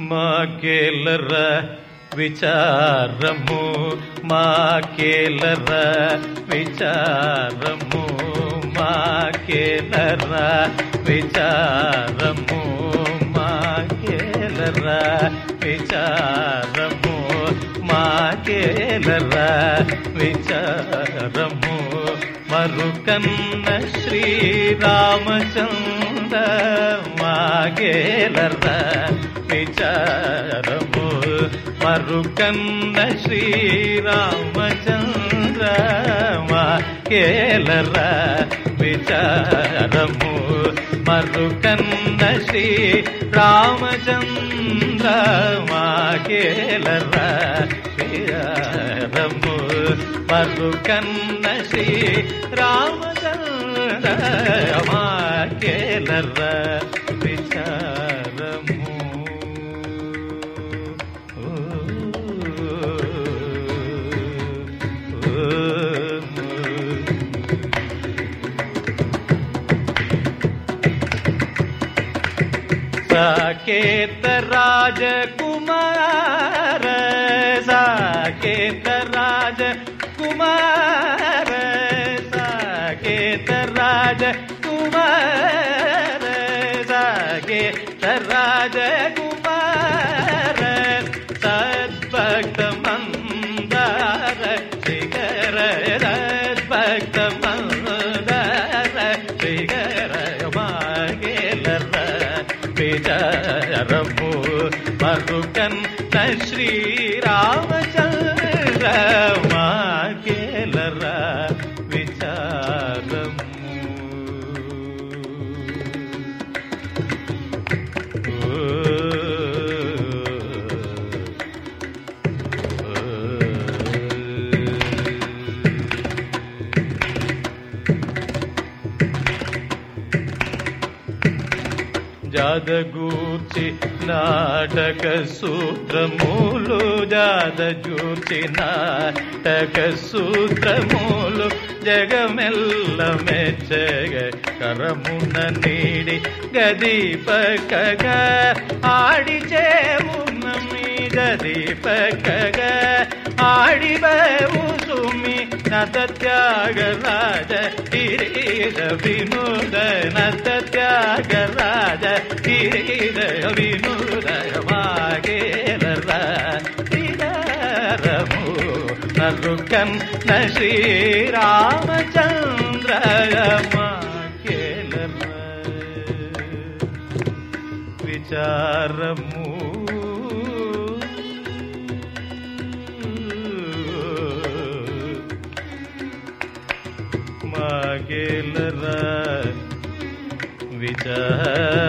మాకేలర విచారము మాకేలర విచారము మాకేలర విచారము మాకేలర విచారము మాకేలర విచారము. మరుకన్న శ్రీరామచంద్ర మాకేలర சாரமோ மறுக்கந்த ஸ்ரீராமச்சந்திரமா. கேலர விசாரமோ. மறுக்கந்த ஸ்ரீ ராமச்சந்திரமா கேலர விசாரமோ. மறுக்கந்த ஸ்ரீ ராமச்சந்திரமா கேலர साकेत राजकुमार साकेत राजकुमार साकेत राजकुमार साकेत राजकुमार। दुक श्रीरामचन्द केलरा జాదగూర్చి నాటక సూత్రములు జాదగూర్చి నాటక సూత్రములు జగమెల్ల మెచ్చగ కరమున నీడి గదీపకగా ఆడిచేమున్న మీ గదీపకగా ఆడిబవు ಭೂಮಿ ನತ ತ್ಯಾಗರಾಜ ತಿರುಗಿದ ವಿನೂದನ ತ್ಯಾಗರಾಜ ತಿರುಗಿದ ವಿನೂದಯವಾಗೇರರ ತಿರಮು ನರುಕನ್ ನ ಶ್ರೀರಾಮಚಂದ್ರಯಮ ಕೇಲಮ ವಿಚಾರಮೂ विचार